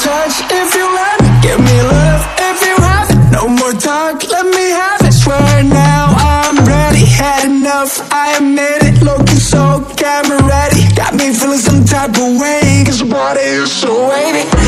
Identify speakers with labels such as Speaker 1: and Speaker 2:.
Speaker 1: touch if you let Give me love if you have. It. No more talk, let me have it. Swear now I'm ready. Had enough, I admit it. Looking so camera ready. Got me feeling some type of way Cause the body is so waiting